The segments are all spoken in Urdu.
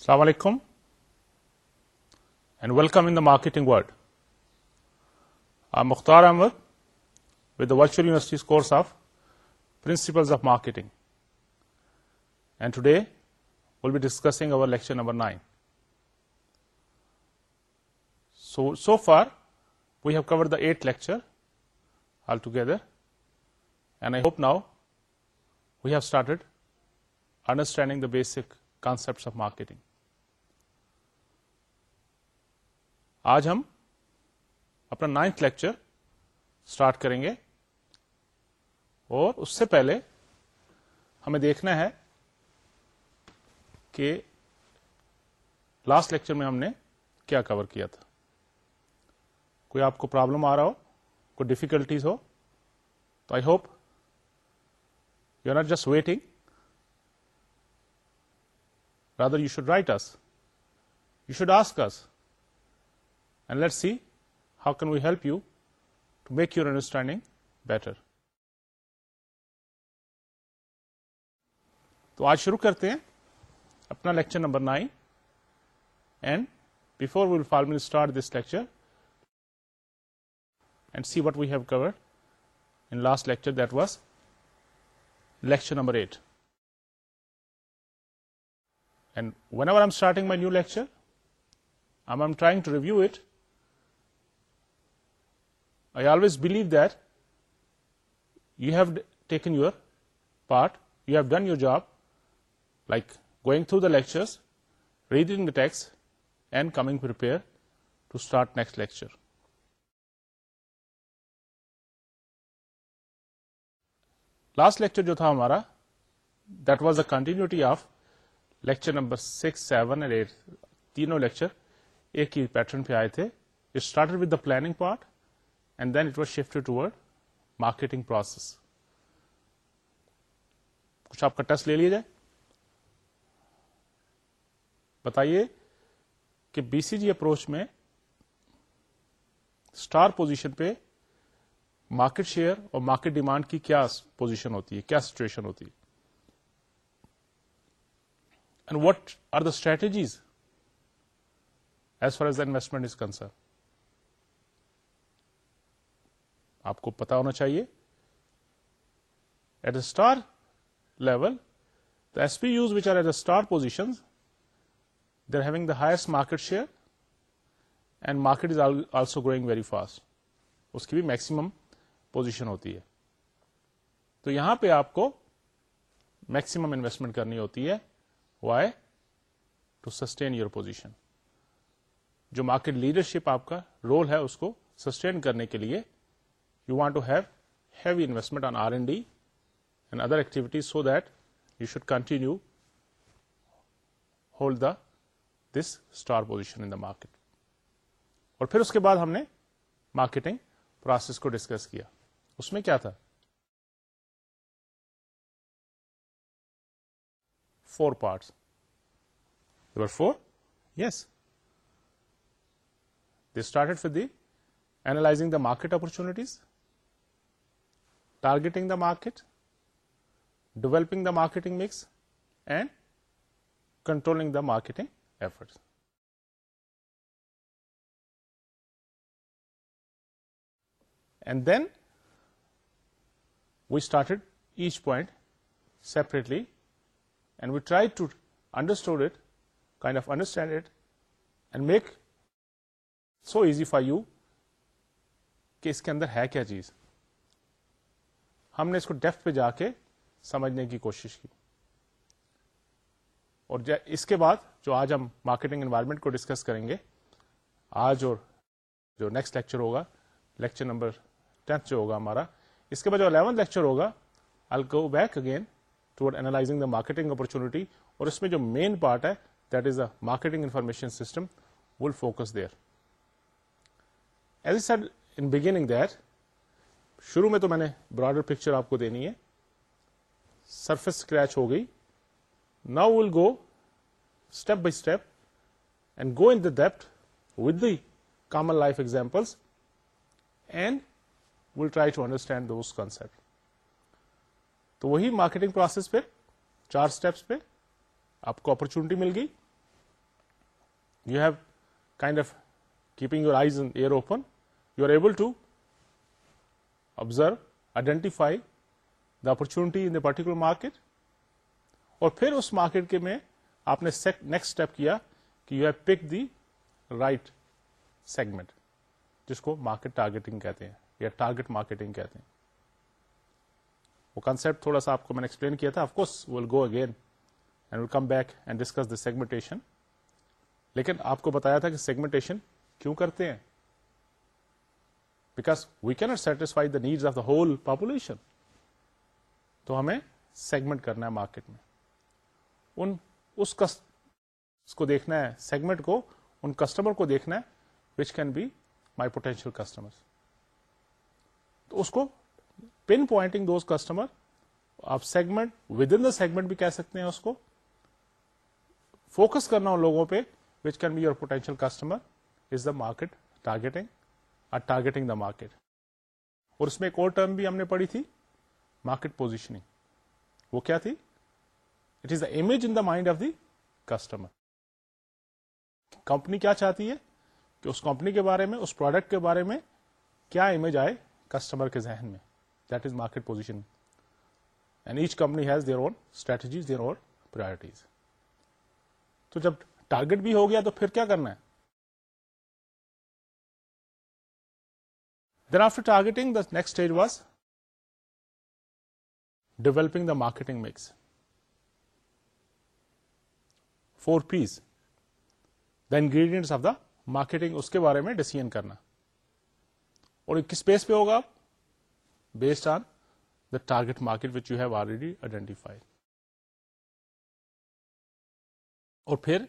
السلام علیکم and welcome in the marketing world I Mukhtar Ahmed with the virtual universities course of principles of marketing and today will be discussing over lecture number nine so so for we have the eight lecture all together and I hope now we have started understanding the basic concept of marketing آج ہم اپنا نائنتھ لیکچر اسٹارٹ کریں گے اور اس سے پہلے ہمیں دیکھنا ہے کہ لاسٹ لیکچر میں ہم نے کیا کور کیا تھا کوئی آپ کو پرابلم آ رہا ہو کوئی ڈفیکلٹیز ہو تو I hope you are not just waiting rather you should write us you should ask us let see how can we help you to make your understanding better تو آج شروع کرتے ہیں اپنا lecture number nine and before we'll me start this lecture and see what we have covered in last lecture that was lecture number eight and whenever I am starting my new lecture I am trying to review it leave that you have taken your part you have done your job like going through the lecture to start next lecture last lecture جو تھا ہمارا that was the continuity of lecture number six seven and eight تینوں لیکچر ایک ہی پیٹرن پہ آئے تھے planning part then it was shift ٹوور marketing process کچھ آپ کا ٹیسٹ لے لیا جائے بتائیے کہ بی سی جی اپروچ میں اسٹار پوزیشن پہ مارکیٹ شیئر اور مارکیٹ ڈیمانڈ کی کیا پوزیشن ہوتی ہے کیا سچویشن ہوتی ہے and what are the strategies as far as the investment is concern آپ کو پتا ہونا چاہیے at a level the S P U's which are at star position they having the highest market share and market is also growing very fast اس کی بھی میکسیمم پوزیشن ہوتی ہے تو یہاں پہ آپ کو میکسیمم انویسٹمنٹ کرنی ہوتی ہے why to sustain your position جو مارکیٹ لیڈرشپ آپ کا رول ہے اس کو سسٹین کرنے کے لیے you want to have heavy investment on R and D and other activities so that you should continue hold the this star position in the market اور پھر اس کے بعد ہم نے مارکیٹنگ پروسیس کو ڈسکس کیا اس میں کیا تھا four parts four yes they start for the analysing the market opportunities targeting the market developing the marketing mix and controlling the marketing effort and then we started each point separately and we try to understood it kind of understand it and make so easy for you کہ اس کے اندر ہے کیا چیز ہم نے اس کو ڈیف پہ جا کے سمجھنے کی کوشش کی اور اس کے بعد جو آج ہم مارکیٹنگ انوائرمنٹ کو ڈسکس کریں گے آج اور جو نیکسٹ لیکچر ہوگا لیکچر نمبر ٹینتھ جو ہوگا ہمارا اس کے بعد جو الیون لیکچر ہوگا I go back again ٹوڈ analysing the marketing opportunity اور اس میں جو مین پارٹ ہے that is the marketing information system will focus there as a in beginning that شروع میں تو میں نے براڈر پکچر آپ کو دینی ہے سرفس اسکریچ ہو گئی now will go step by step and go in the the common life example and will try to understand those concept تو وہی مارکیٹنگ پروسیس پہ چار اسٹیپس پہ آپ کو اپرچونٹی مل گئی you have kind of keeping your eyes ear open you are able to observe identify the opportunity in the particular market اور پھر اس مارکیٹ کے میں آپ نے نیکسٹ اسٹیپ کیا کہ you have pick the right segment جس کو مارکیٹ ٹارگیٹنگ کہتے ہیں یا ٹارگیٹ مارکیٹنگ کہتے ہیں وہ کنسپٹ تھوڑا سا آپ کو میں نے ایکسپلین کیا تھا of course will go again and will come back and discuss the segmentation لیکن آپ کو بتایا تھا کہ سیگمنٹیشن کیوں کرتے ہیں because we can't satisfy the need of the whole population تو ہمیں سیگمنٹ کرنا ہے مارکیٹ میں ان اس کو دیکھنا ہے سیگمنٹ کو ان کسٹمر کو دیکھنا ہے which can be my potential customer تو اس کو پن پوائنٹنگ دوز کسٹمر آپ segment with in the segment بھی کہہ سکتے ہیں اس کو فوکس کرنا ہو لوگوں پہ which can be your potential customer is the market targeting targeting the market اور اس میں ایک اور ٹرم بھی ہم نے پڑھی تھی مارکیٹ پوزیشننگ وہ کیا تھی it is the image in the mind of the customer company کیا چاہتی ہے کہ اس کمپنی کے بارے میں اس پروڈکٹ کے بارے میں کیا امیج آئے کسٹمر کے ذہن میں that is market position and each company has their own strategies their own priorities تو جب ٹارگیٹ بھی ہو گیا تو پھر کیا کرنا ہے then after targeting the next stage was developing the marketing mix four P's the ingredients of the marketing اس کے بارے میں ڈسین کرنا اور کس بیس پہ ہوگا based on the target market which you have already identified اور پھر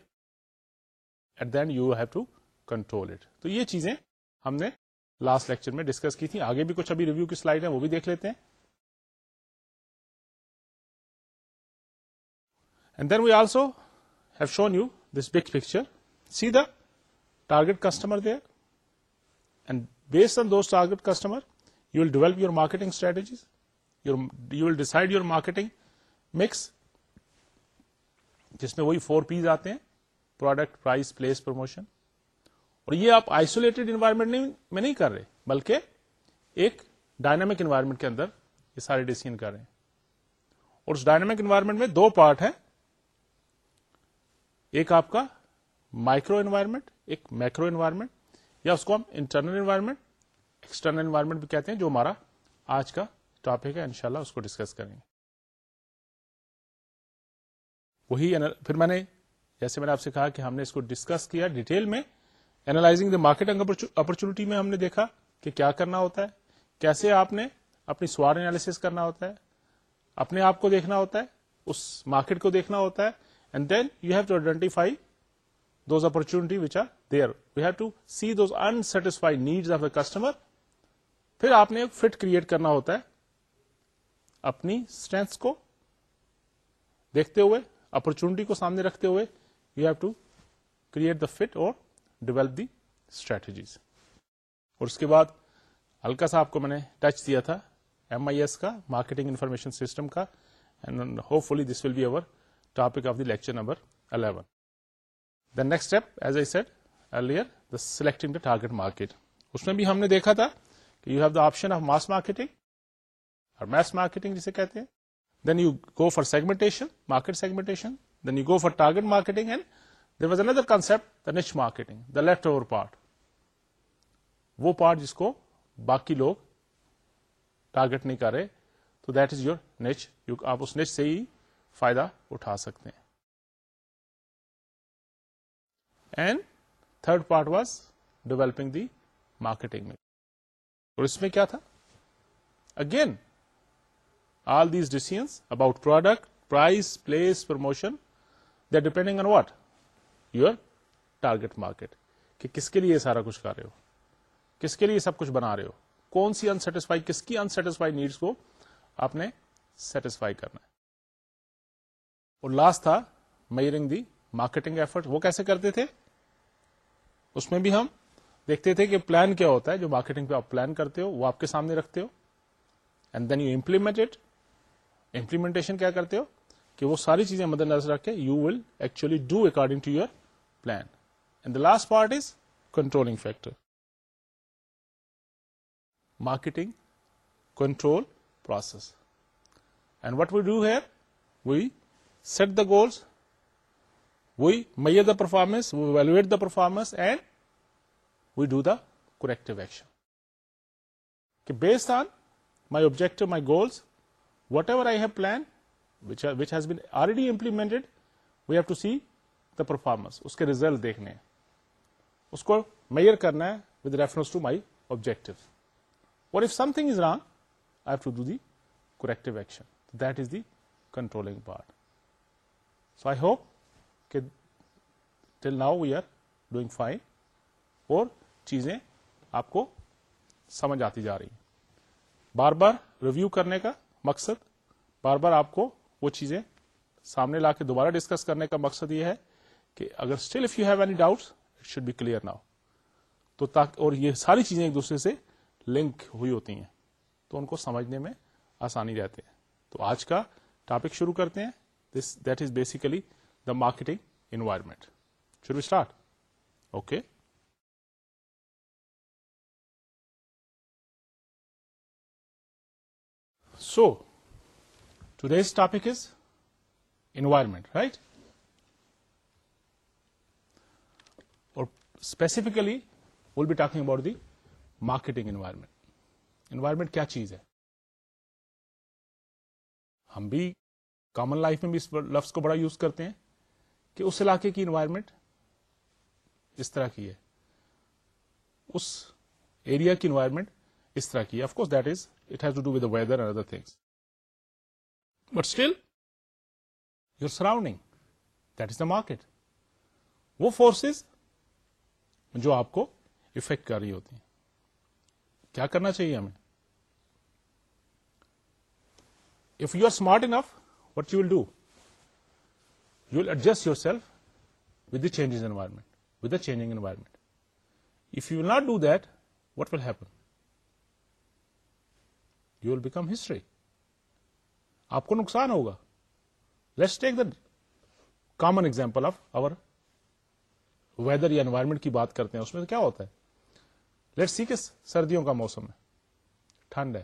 at then you have to control it تو یہ چیزیں ہم نے لاسٹ لیکچر میں ڈسکس کی تھی آگے بھی کچھ ابھی ریویو کی سلائڈ ہیں وہ بھی دیکھ لیتے ہیں and then we also have shown you this big picture see the target customer they and based on those target customer you will develop your marketing strategies your you will decide your marketing mix جس میں وہی فور پیز آتے ہیں پروڈکٹ پرائز پلیس پروموشن اور یہ آپ آئسولیٹڈ انوائرمنٹ میں نہیں کر رہے بلکہ ایک ڈائنامک انوائرمنٹ کے اندر یہ سارے ڈیسیزن کر رہے ہیں اور اس ڈائنامک انوائرمنٹ میں دو پارٹ ہیں ایک آپ کا مائکرو انوائرمنٹ ایک مائکرو انوائرمنٹ یا اس کو ہم انٹرنل انوائرمنٹ ایکسٹرنل انوائرمنٹ بھی کہتے ہیں جو ہمارا آج کا ٹاپک ہے انشاءاللہ اس کو ڈسکس کریں گے وہی پھر میں نے جیسے میں نے آپ سے کہا کہ ہم نے اس کو ڈسکس کیا ڈیٹیل میں اینالائزنگ دا مارکیٹ اپرچونٹی میں ہم نے دیکھا کہ کیا کرنا ہوتا ہے کیسے آپ نے اپنی سوار انالیس کرنا ہوتا ہے اپنے آپ کو دیکھنا ہوتا ہے اس مارکیٹ کو دیکھنا ہوتا ہے and then you have have to to identify those those are there see untied of a customer پھر آپ نے ایک فٹ کریٹ کرنا ہوتا ہے اپنی اسٹرینتھ کو دیکھتے ہوئے اپرچونیٹی کو سامنے رکھتے ہوئے you have to create the fit اور ڈیولپ دی اسٹریٹجیز اور اس کے بعد ہلکا سا آپ کو میں نے ٹچ دیا تھا ایم آئی ایس کا مارکیٹنگ انفارمیشن سسٹم کا and hopefully this will be over topic of the lecture number eleven the next step as a set earlier the selecting the target market اس میں بھی ہم نے دیکھا تھا کہ you have the option of mass marketing اور میس مارکیٹنگ جسے کہتے ہیں then you go for segmentation market segmentation then you go for target marketing and there was another concept the niche marketing the left over part وہ پارٹ جس کو باقی لوگ ٹارگیٹ نہیں کر رہے تو دیٹ از یور نیچ آپ اس نیچ سے ہی فائدہ اٹھا سکتے ہیں and third part was developing the marketing میں اور اس میں کیا تھا again all these decisions about product price place promotion they depending on what your target market کہ کس کے لیے سارا کچھ کر رہے ہو کس کے لیے سب کچھ بنا رہے ہو کون سی انسٹیسفائی کس کی انسٹیسفائی نیڈس کو آپ نے سیٹسفائی کرنا ہے اور لاسٹ تھا میئرنگ دی مارکیٹنگ ایفرٹ وہ کیسے کرتے تھے اس میں بھی ہم دیکھتے تھے کہ پلان کیا ہوتا ہے جو مارکیٹنگ پہ آپ پلان کرتے ہو وہ آپ کے سامنے رکھتے ہو and then you implement implementation کیا کرتے ہو کہ وہ ساری چیزیں مد نظر رکھے you will actually do according to your plan. And the last part is controlling factor. Marketing control process. And what we do here, we set the goals, we measure the performance, we evaluate the performance, and we do the corrective action. Okay, based on my objective, my goals, whatever I have planned, which has been already implemented, we have to see performance اس کے ریزلٹ دیکھنے اس کو میئر کرنا ہے ٹل ناؤ ڈوئنگ فائن اور چیزیں آپ کو سمجھ آتی جا رہی بار بار ریویو کرنے کا مقصد بار بار آپ کو وہ چیزیں سامنے لا کے دوبارہ ڈسکس کرنے کا مقصد یہ ہے کہ اگر still if you have any doubt it should be clear now تو اور یہ ساری چیزیں ایک دوسرے سے لنک ہوئی ہوتی ہیں تو ان کو سمجھنے میں آسانی رہتے ہیں تو آج کا ٹاپک شروع کرتے ہیں this that is basically the marketing environment شروع start okay so today's topic is environment right specifically will be talking about the marketing environment environment کیا چیز ہے ہم بھی کامن لائف میں بھی اس لفظ کو بڑا یوز کرتے ہیں کہ اس علاقے کی انوائرمنٹ اس طرح کی ہے اس ایریا کی انوائرمنٹ اس طرح کی ہے course that is it has to do with weather and other things but still your surrounding that is the market وہ فورسز جو آپ کو افیکٹ کر رہی ہوتی ہیں کیا کرنا چاہیے ہمیں if you are smart enough what you will do you will adjust your self with the changes environment with the changing environment if you will not do that what will happen you will become history آپ کو نقصان ہوگا let's take the common example of over weather یا انوائرمنٹ کی بات کرتے ہیں اس میں کیا ہوتا ہے ہے ہے لیٹ سی سردیوں کا موسم ٹھنڈ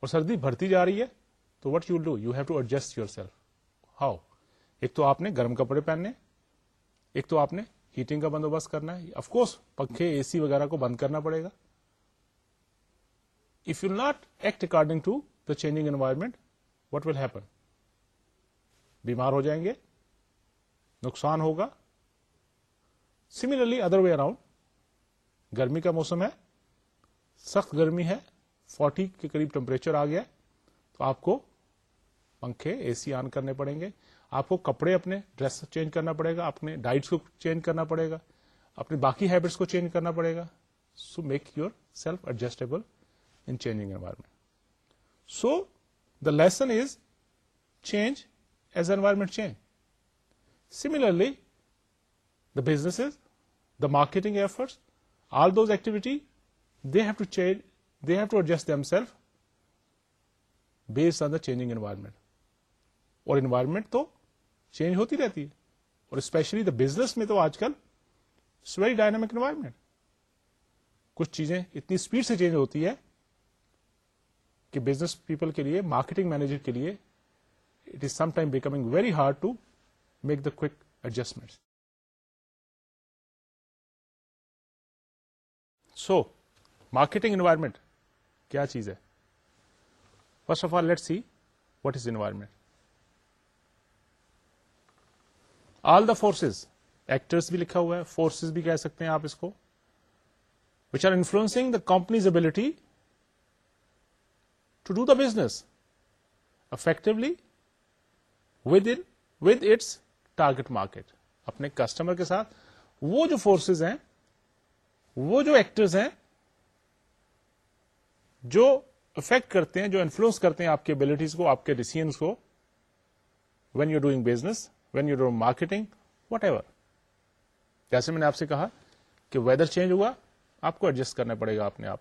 اور سردی بڑھتی جا رہی ہے تو what you do you have to adjust your self how ایک تو آپ نے گرم کپڑے پہننے ایک تو آپ نے ہیٹنگ کا بندوبست کرنا ہے افکوس پنکھے اے سی وغیرہ کو بند کرنا پڑے گا if you not act according to the changing environment what will happen بیمار ہو جائیں گے نقصان ہوگا سملرلی ادر وے اراؤنڈ گرمی کا موسم ہے سخت گرمی ہے فورٹی کے قریب ٹمپریچر آ گیا تو آپ کو پنکھے اے سی آن کرنے پڑیں گے آپ کو کپڑے اپنے ڈریس چینج کرنا پڑے گا اپنے ڈائٹس کو چینج کرنا پڑے گا اپنے باقی ہیبٹس کو چینج کرنا پڑے گا so make your self adjustable in changing environment so the lesson is change as environment change similarly the business is marketing if all those activity they have to change they have to adjust them self based on the changing environment اور انوائرمنٹ تو چینج ہوتی رہتی ہے اور اسپیشلی دا بزنس میں تو آج کل اٹس ویری ڈائنامک انوائرمنٹ کچھ چیزیں اتنی اسپیڈ سے چینج ہوتی ہے کہ بزنس پیپل کے لیے مارکیٹنگ مینیجر کے لیے it is some time becoming very hard to make the کوک کڈجسٹمنٹ سو مارکیٹنگ انوائرمنٹ کیا چیز ہے first of all let see what is environment all the forces actors بھی لکھا ہوا ہے فورسز بھی کہہ سکتے ہیں آپ اس کو which are influencing the company's ability to do the business effectively with with its target market اپنے کسٹمر کے ساتھ وہ جو فورسز ہیں وہ جو ایکٹرز ہیں جو افیکٹ کرتے ہیں جو انفلوئنس کرتے ہیں آپ کی ابلیٹیز کو آپ کے ڈیسیزنس کو when you doing business when you do marketing whatever جیسے میں نے آپ سے کہا کہ ویدر چینج ہوا آپ کو ایڈجسٹ کرنا پڑے گا اپنے آپ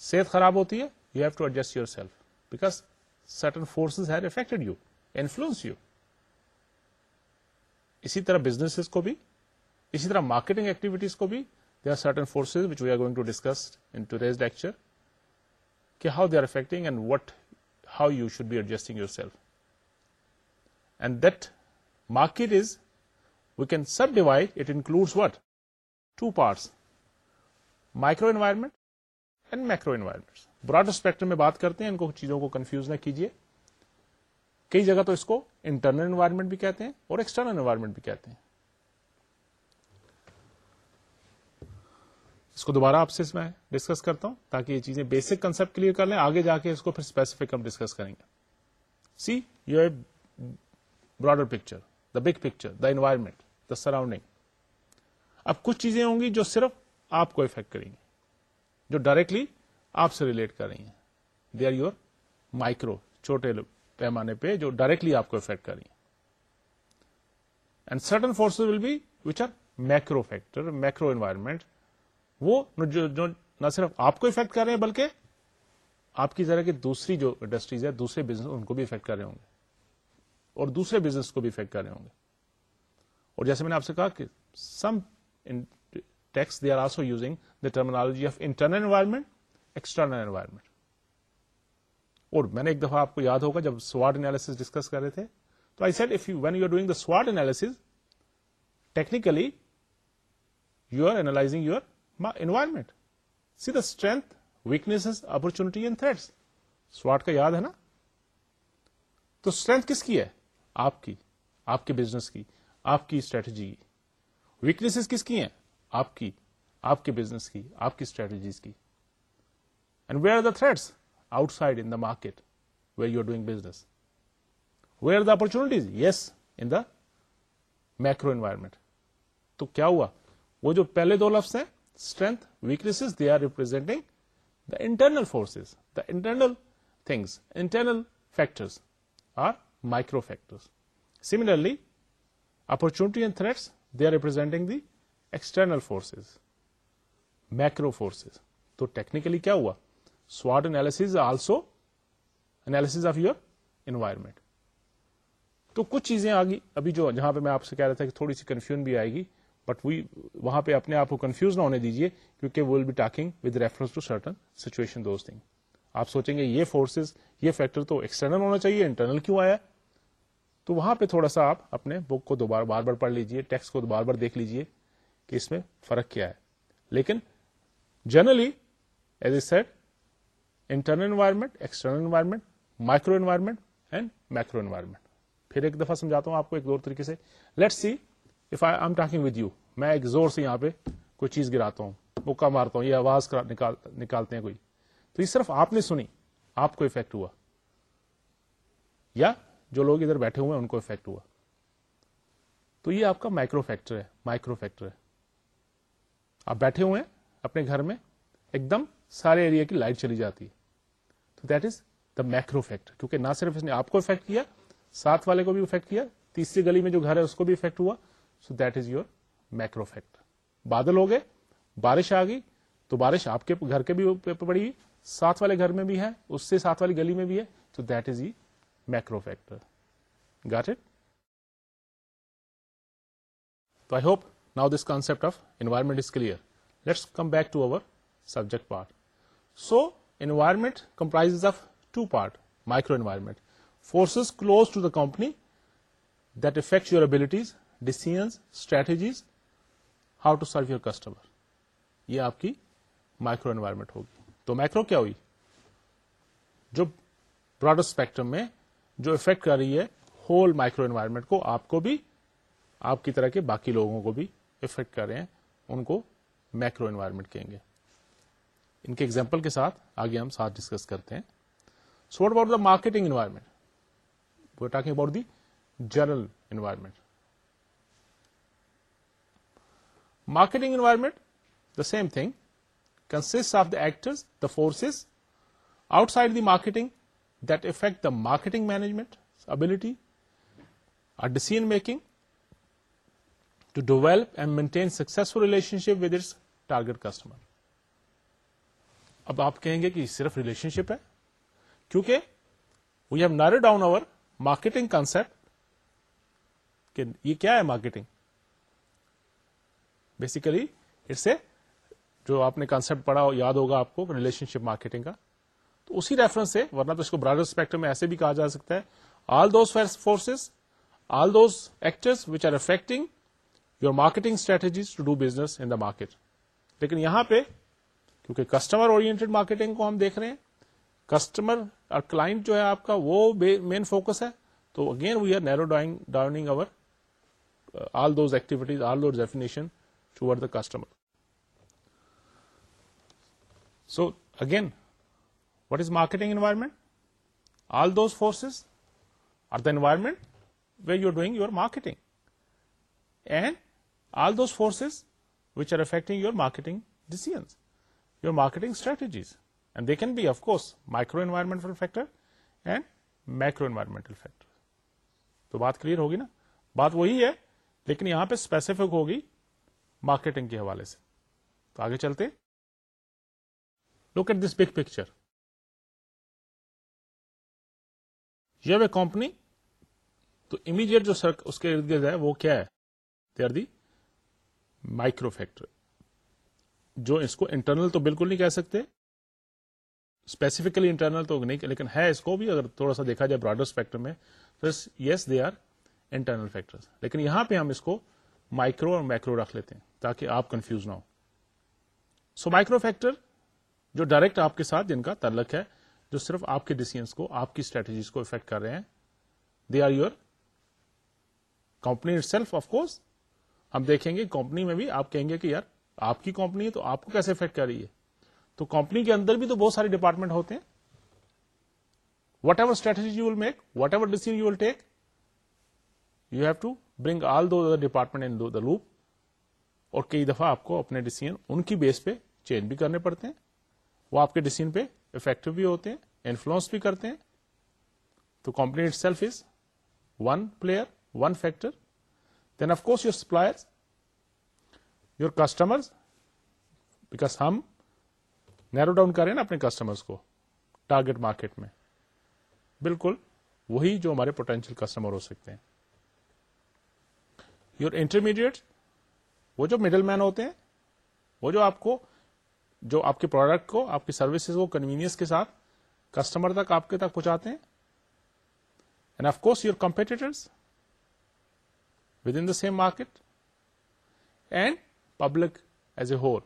صحت خراب ہوتی ہے you have to adjust your self because certain forces have affected you influence you اسی طرح بزنس کو بھی اسی طرح مارکیٹنگ ایکٹیویٹیز کو بھی they are certain forces we are going to discuss in to lecture کہ how they are affecting and what how you should be adjusting your self and that market is we can subdivide it includes what two parts micro environment and micro environment broad spectrum میں بات کرتے ہیں ان کو چیزوں کو کنفیوز نہ کیجیے کئی جگہ تو اس کو انٹرنل انوائرمنٹ بھی کہتے ہیں اور ایکسٹرنل انوائرمنٹ بھی کہتے ہیں اس کو دوبارہ آپ سے میں ڈسکس کرتا ہوں تاکہ یہ چیزیں بیسک کنسپٹ کلیئر کر لیں آگے جا کے اس کو پھر اسپیسیفک ہم ڈسکس کریں گے سی یو ہے broader picture the big picture the environment the surrounding اب کچھ چیزیں ہوں گی جو صرف آپ کو افیکٹ کریں گی جو ڈائریکٹلی آپ سے ریلیٹ کر رہی ہیں دے آر یور مائکرو چھوٹے پیمانے پہ جو ڈائریکٹلی آپ کو افیکٹ کر رہی ہیں and forces will be are macro factor macro environment وہ جو جو نہ صرف آپ کو افیکٹ کر رہے ہیں بلکہ آپ کی ذرا کی دوسری جو انڈسٹریز ہے دوسرے بزنس ان کو بھی افیکٹ کر رہے ہوں گے اور دوسرے بزنس کو بھی افیکٹ کر رہے ہوں گے اور جیسے میں نے آپ سے کہا کہ some texts they are also using the terminology of internal environment external environment اور میں نے ایک دفعہ آپ کو یاد ہوگا جب سواٹ اینالس ڈسکس کر رہے تھے تو I said if you when you are doing the SWOT analysis technically you are analysing your environment see the strength weakness opportunity انٹس سواٹ کا یاد ہے نا تو اسٹرینتھ کس کی ہے آپ کی آپ کے بزنس کی آپ کی اسٹریٹجی کی ویکنیس کس کی ہیں آپ کی آپ کے بزنس کی آپ کی اسٹریٹجیز کی and where are the threats outside in the market where you are doing business where are the opportunities yes in the micro environment تو کیا ہوا وہ جو پہلے دو لفظ ہیں internal forces the internal thing internal factor فیکٹرلی opportunity threat they are representing the external forces micro forces تو ٹیکنیکلی کیا ہوا سواٹ analysis also analysis of your environment تو کچھ چیزیں آ گئی ابھی جو جہاں پہ میں آپ سے کہہ رہا تھا کہ تھوڑی سی کنفیوژن بھی آئے گی بٹ وی وہاں پہ اپنے آپ کو کنفیوز نہ ہونے دیجیے کیونکہ will be talking with reference to certain situation those thing آپ سوچیں گے یہ فورسز یہ فیکٹر تو ایکسٹرنل ہونا چاہیے انٹرنل کیوں آیا تو وہاں پہ تھوڑا سا آپ اپنے بک کو دوبارہ بار بار پڑھ لیجیے ٹیکس کو بار بار دیکھ لیجیے کہ اس میں فرق کیا ہے لیکن generally as a set internal environment external environment micro environment and micro environment پھر ایک دفعہ سمجھاتا ہوں آپ کو ایک دو طریقے سے let see talking with you میں ایک زور سے یہاں پہ کوئی چیز گراتا ہوں مکہ مارتا ہوں یا آواز نکالتے ہیں کوئی تو یہ صرف آپ نے سنی آپ کو افیکٹ ہوا یا جو لوگ ادھر بیٹھے ہوئے ہیں ان کو افیکٹ ہوا تو یہ آپ کا مائکرو فیکٹر ہے مائکرو فیکٹر ہے آپ بیٹھے ہوئے ہیں اپنے گھر میں ایک دم سارے ایریا کی لائٹ چلی جاتی ہے تو that is the micro factor کیونکہ نہ صرف اس نے آپ کو افیکٹ کیا ساتھ والے کو بھی افیکٹ کیا تیسری گلی میں جو گھر ہے اس کو بھی افیکٹ ہوا so that is your macro fact بادل ہو گئے بارش آ گئی تو بارش آپ کے گھر کے بھی پڑی ساتھ والے گھر میں بھی ہے اس سے ساتھ والی گلی میں بھی ہے تو that is a macro factor got it تو I hope now this concept of environment is clear let's come back to over subject part so environment comprise of two part micro environment forces close to the company that affect your abilities ڈیسیژ strategies how to serve your customer یہ آپ کی مائکرو انوائرمنٹ ہوگی تو مائکرو کیا ہوئی جو براڈر اسپیکٹرم میں جو افیکٹ کر رہی ہے ہول مائکرو انوائرمنٹ کو آپ کو بھی آپ کی طرح کے باقی لوگوں کو بھی افیکٹ کر رہے ہیں ان کو مائکرو انوائرمنٹ کہیں گے ان کے ایگزامپل کے ساتھ آگے ہم ساتھ ڈسکس کرتے ہیں so what about the marketing environment we talking about the general environment marketing same the same thing the of the the forces outside the marketing the the marketing management ability making to develop and maintain successful successful ship with its target customer اب آپ کہیں گے کہ صرف ریلیشن شپ ہے کیونکہ we have narrow down over marketing concept کہ یہ کیا ہے مارکیٹنگ بیسیکلی اٹس اے جو آپ نے کانسپٹ پڑھا یاد ہوگا آپ کو ریلیشن شپ مارکیٹنگ کا تو اسی ریفرنس سے ورنہ تو اس کو برادر اسپیکٹر میں ایسے بھی کہا جا سکتا ہے all those forces all those actors which are affecting your marketing strategies to do business in the market لیکن یہاں پہ کیونکہ کسٹمر اورینٹیڈ مارکیٹنگ کو ہم دیکھ رہے ہیں کسٹمر اور کلائنٹ جو ہے آپ کا وہ مین فوکس ہے تو again we are narrow downing downing over all those activities all those definition ٹوڈ the customer so again what is marketing environment all those forces are the environment we you are doing your marketing and all those forces which are affecting your marketing decisions your marketing strategies and they can be of course micro environmental factor and micro environmental factor تو بات کلیئر ہوگی نا بات وہی ہے لیکن یہاں پہ اسپیسیفک ہوگی مارکیٹنگ کے حوالے سے تو آگے چلتے look at this big picture company تو امیڈیٹ جو سر اس کے ارد گرد ہے وہ کیا ہے they are the micro factory جو اس کو انٹرنل تو بالکل نہیں کہہ سکتے اسپیسیفکلی انٹرنل تو نہیں لیکن ہے اس کو بھی اگر تھوڑا سا دیکھا جائے براڈر فیکٹر میں تو yes they are internal factor لیکن یہاں پہ ہم اس کو مائکرو اور مائکرو رکھ لیتے ہیں تاکہ آپ کنفیوز نہ ہو سو مائکرو فیکٹر جو ڈائریکٹ آپ کے ساتھ جن کا تعلق ہے جو صرف آپ کے ڈیسیزنس کو آپ کی اسٹریٹجیز کو افیکٹ کر رہے ہیں they are your itself of course ہم دیکھیں گے کمپنی میں بھی آپ کہیں گے کہ یار آپ کی کمپنی ہے تو آپ کو کیسے افیکٹ کر رہی ہے تو کمپنی کے اندر بھی تو بہت سارے ڈپارٹمنٹ ہوتے ہیں whatever strategy you will make whatever decision you will take you have to bring all do department in the loop اور کئی دفعہ آپ کو اپنے ڈیسیزن ان کی بیس پہ چینج بھی کرنے پڑتے ہیں وہ آپ کے ڈسیزن پہ افیکٹو بھی ہوتے ہیں انفلوئنس بھی کرتے ہیں تو company itself is one player one factor then of course your supplier your customer because ہم نیرو ڈاؤن کریں نا اپنے کسٹمرس کو ٹارگیٹ مارکیٹ میں بالکل وہی جو ہمارے پوٹینشیل کسٹمر ہو سکتے ہیں یور انٹرمیڈیٹ وہ جو مڈل مین ہوتے ہیں وہ جو آپ کو جو آپ کے پروڈکٹ کو آپ کی سروسز کو کنوینئنس کے ساتھ کسٹمر تک آپ کے تک پہنچاتے ہیں and of course your with in the same market and public as a whole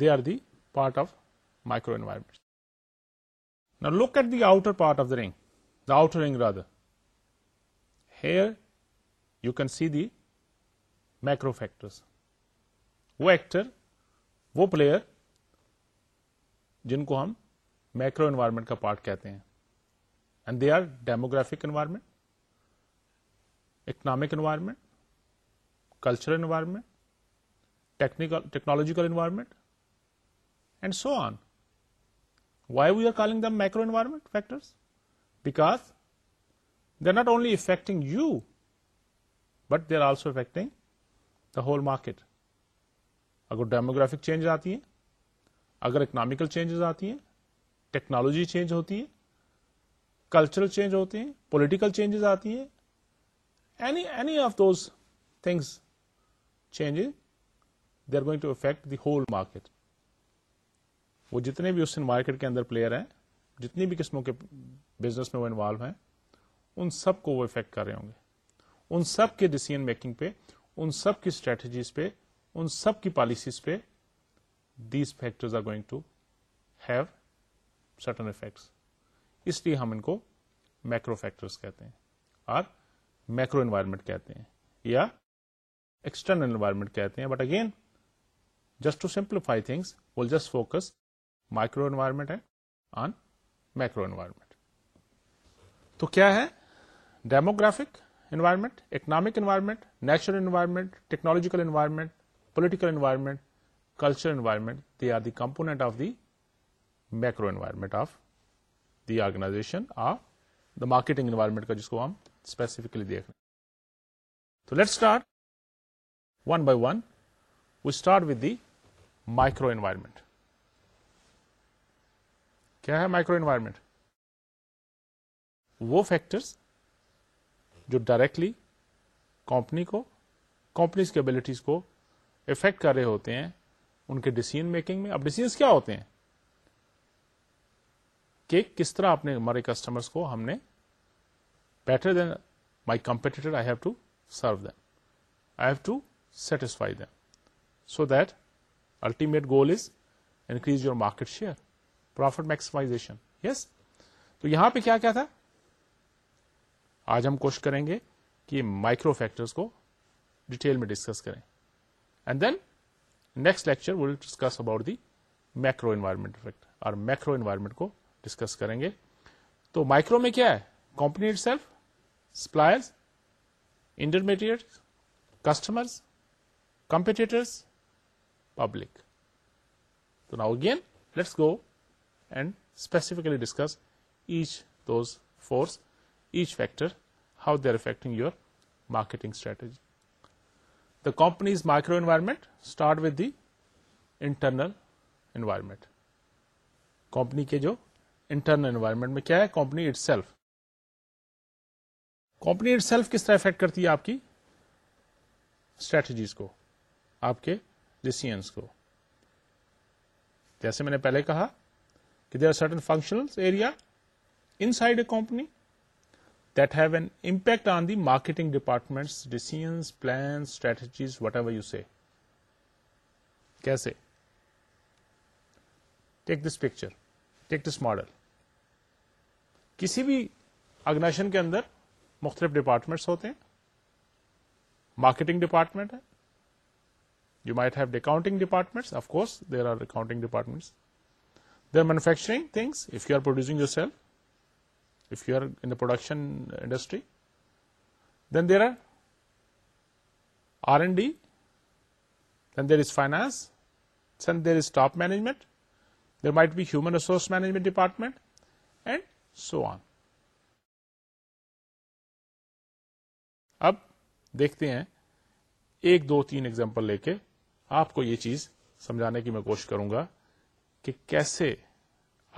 they are the part of micro environment نا look at the outer part of the ring the outer ring rather here you can see the macro factors وہ ایکٹر وہ پلیئر جن کو ہم میکرو انوائرمنٹ کا پارٹ کہتے ہیں and they are demographic environment economic environment cultural environment technical technological environment and so on why we are calling them micro environment factors because they are not only affecting you but they are also affecting the whole market اگر ڈیموگرافک چینج آتی ہے اگر اکنامیکل چینجز آتی ہیں ٹیکنالوجی چینج ہوتی ہے کلچرل چینج ہوتے ہیں پولیٹیکل چینجز آتی ہیں any any of those things changes they are going to affect the whole market وہ جتنے بھی اس مارکیٹ کے اندر پلیئر ہیں جتنی بھی قسموں کے بزنس میں وہ انوالو ہیں ان سب کو وہ افیکٹ کر رہے ہوں گے ان سب کے ڈسیزن میکنگ پہ ان سب کی اسٹریٹجیز پہ ان سب کی پالیسیز پہ these factors are going to have certain effects اس لیے ہم ان کو میکرو فیکٹرز کہتے ہیں اور میکرو انوائرمنٹ کہتے ہیں یا ایکسٹرنل انوائرمنٹ کہتے ہیں but again just to simplify things will just focus micro environment ہے آن انوائرمنٹ تو کیا ہے demographic environment economic environment natural environment technological environment political environment cultural environment the are the component of the macro environment of the organization of the marketing environment کا جس کو ہم اسپیسیفکلی دیکھ رہے ہیں تو let start one by one we start with the micro environment کیا ہے مائکرو انوائرمنٹ وہ فیکٹرس جو ڈائریکٹلی کمپنی کو کمپنیز ابلیٹیز کو افیکٹ کر رہے ہوتے ہیں ان کے ڈسیزن میکنگ میں اب ڈیسیزنس کیا ہوتے ہیں کہ کس طرح اپنے ہمارے کسٹمرس کو ہم نے better than my competitor I I have have to to serve satisfy so that ultimate goal is increase your market share profit maximisation yes تو یہاں پہ کیا کیا تھا آج ہم کوشش کریں گے کہ مائکرو فیکٹر کو ڈیٹیل میں ڈسکس کریں and then next lecture will discuss about the macro environment effect اور مائکرو انوائرمنٹ کو ڈسکس کریں گے تو مائکرو میں کیا ہے company self suppliers intermediate customer competitors public تو now again let's go and specifically discuss each those force چ factor how they're affecting your marketing strategy the companies micro environment start with the internal environment company کے جو انٹرنل انوائرمنٹ میں کیا ہے company itself company itself کس طرح افیکٹ کرتی ہے آپ کی اسٹریٹجیز کو آپ کے ڈیسنس کو جیسے میں نے پہلے کہا کہ there certain function area inside a company impact on the marketing departments decision plan strategies whatever you say کیسے take this picture take this model کسی بھی آرگنیشن کے اندر مختلف ڈپارٹمنٹس ہوتے ہیں مارکیٹنگ ڈپارٹمنٹ ہے you might have departments of course there are accounting department there manufacturing things if you are producing yourself production industry then there are R and D there there is finance there is top management there might be human resource management department and so on اب دیکھتے ہیں ایک دو تین ایگزامپل لے کے آپ کو یہ چیز سمجھانے کی میں کوشش کروں گا کہ کیسے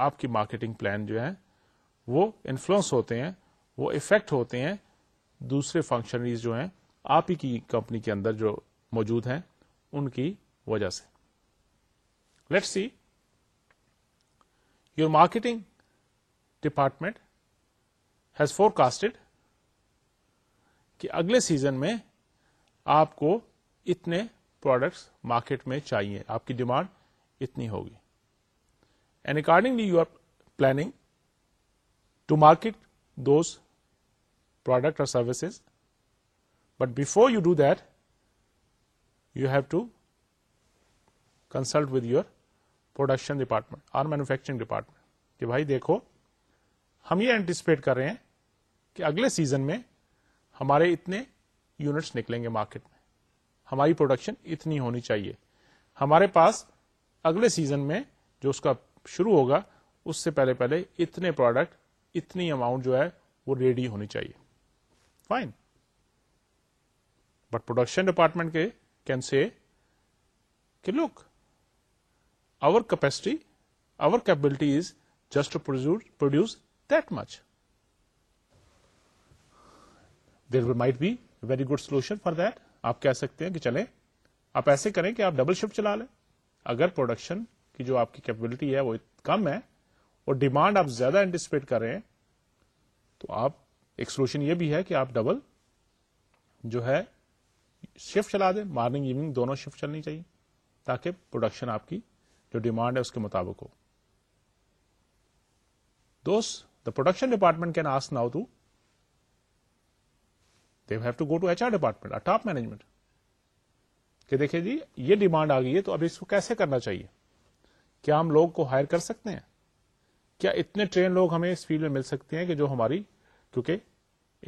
آپ کی مارکیٹنگ پلان جو ہے وہ انفلوئنس ہوتے ہیں وہ افیکٹ ہوتے ہیں دوسرے فنکشنریز جو ہیں آپ ہی کی کمپنی کے اندر جو موجود ہیں ان کی وجہ سے let see your marketing department has forecasted کہ اگلے سیزن میں آپ کو اتنے پروڈکٹس مارکیٹ میں چاہیے آپ کی ڈیمانڈ اتنی ہوگی and accordingly you are planning to market those product اور services but before you do that you have to consult with your production department اور مینوفیکچرنگ ڈپارٹمنٹ کہ بھائی دیکھو ہم یہ اینٹیسپیٹ کر رہے ہیں کہ اگلے سیزن میں ہمارے اتنے یونٹس نکلیں گے مارکیٹ میں ہماری پروڈکشن اتنی ہونی چاہیے ہمارے پاس اگلے سیزن میں جو اس کا شروع ہوگا اس سے پہلے پہلے اتنے پروڈکٹ اتنی اماؤنٹ جو ہے وہ ریڈی ہونی چاہیے فائن بٹ پروڈکشن ڈپارٹمنٹ کے can say look our capacity our capability is just produce that much there will might be very good solution for that آپ کہہ سکتے ہیں کہ چلیں آپ ایسے کریں کہ آپ ڈبل شفٹ چلا لیں اگر پروڈکشن کی جو آپ کی کیپبلٹی ہے وہ کم ہے اور ڈیمانڈ آپ زیادہ اینٹیسپیٹ کر رہے ہیں تو آپ ایک سولوشن یہ بھی ہے کہ آپ ڈبل جو ہے شفٹ چلا دیں مارننگ ایوننگ دونوں شفٹ چلنی چاہیے تاکہ پروڈکشن آپ کی جو ڈیمانڈ ہے اس کے مطابق ہو دوست the production department can as now to they have to go to H R department top management کہ دیکھیں جی یہ ڈیمانڈ آ گئی ہے تو اب اس کو کیسے کرنا چاہیے کیا ہم لوگ کو ہائر کر سکتے ہیں کیا اتنے ٹرین لوگ ہمیں اس فیلڈ میں مل سکتے ہیں کہ جو ہماری کیونکہ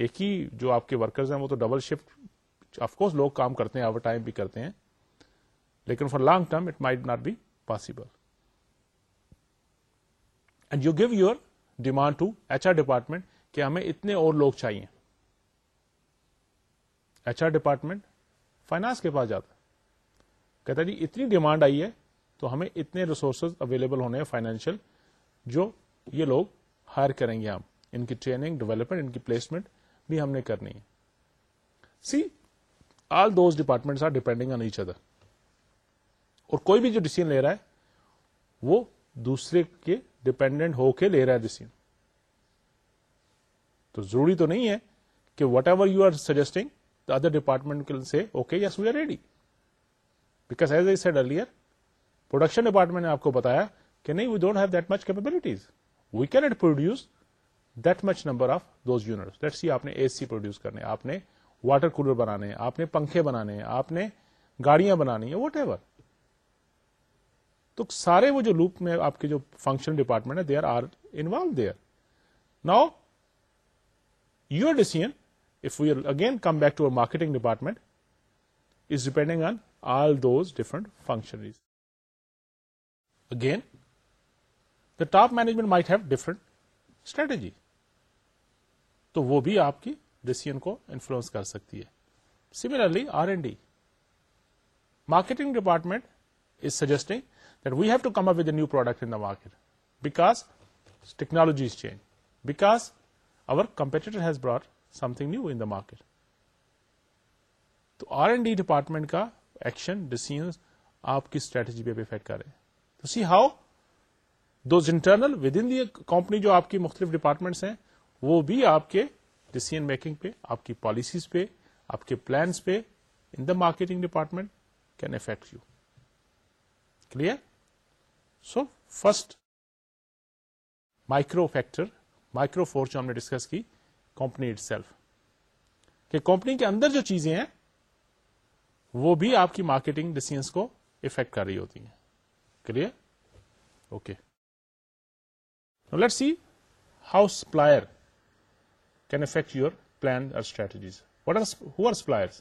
ایک ہی جو آپ کے ورکرز ہیں وہ تو ڈبل شفٹ آف کورس لوگ کام کرتے ہیں اوور ٹائم بھی کرتے ہیں لیکن for long term it might not be possible and you give your demand to H R department کہ ہمیں اتنے اور لوگ چاہیے ایچ آر ڈپارٹمنٹ فائنانس کے پاس جاتا کہتا جی اتنی ڈیمانڈ آئی ہے تو ہمیں اتنے ریسورسز اویلیبل ہونے ہیں فائنینشیل جو یہ لوگ ہائر کریں گے ہم ان کی ٹریننگ ڈیولپمنٹ ان کی پلیسمنٹ بھی ہم نے کرنی ہے see all those department are depending on each other اور کوئی بھی جو ڈسیزن لے رہا ہے وہ دوسرے کے ڈپینڈنٹ ہو کے لے رہا ہے ڈیسیزن تو ضروری تو نہیں ہے کہ whatever you are suggesting other department سے okay yes we are ready because as I said earlier production department نے آپ کو بتایا کہ نہیں we don't have that much capabilities we can it produce that much number of those unit let see آپ نے اے سی پروڈیوس کرنے آپ نے واٹر کولر بنانے آپ نے پنکھے بنانے آپ نے گاڑیاں بنانی واٹ ایور تو سارے وہ جو لوپ میں آپ کے جو فنکشن ڈپارٹمنٹ ہے they are are involve there now your decision if you again come back to marketing department is depending on all those different functionaries again the top management might have different strategy تو وہ بھی آپ کی ڈسیزن کو انفلوئنس کر سکتی ہے similarly R and D marketing department is suggesting that we have to come up with a new product in the market because technology is change because competitor has back something new in the market تو آر اینڈ ڈی ڈپارٹمنٹ کا ایکشن ڈسیزن آپ کی اسٹریٹجی پہ افیکٹ کریں see how those internal within the company جو آپ کی مختلف ڈپارٹمنٹس ہیں وہ بھی آپ کے ڈسیزن میکنگ پہ آپ کی پالیسیز پہ آپ کے پلانس پہ in the marketing department can affect you clear so first micro factor micro force جو ہم نے ڈسکس کی کمپنی اٹ سیلف کہ کمپنی کے اندر جو چیزیں ہیں وہ بھی آپ کی مارکیٹنگ ڈسیزنس کو افیکٹ کر رہی ہوتی ہیں clear okay let see how supplier affect your your plan اور strategies are, are who suppliers?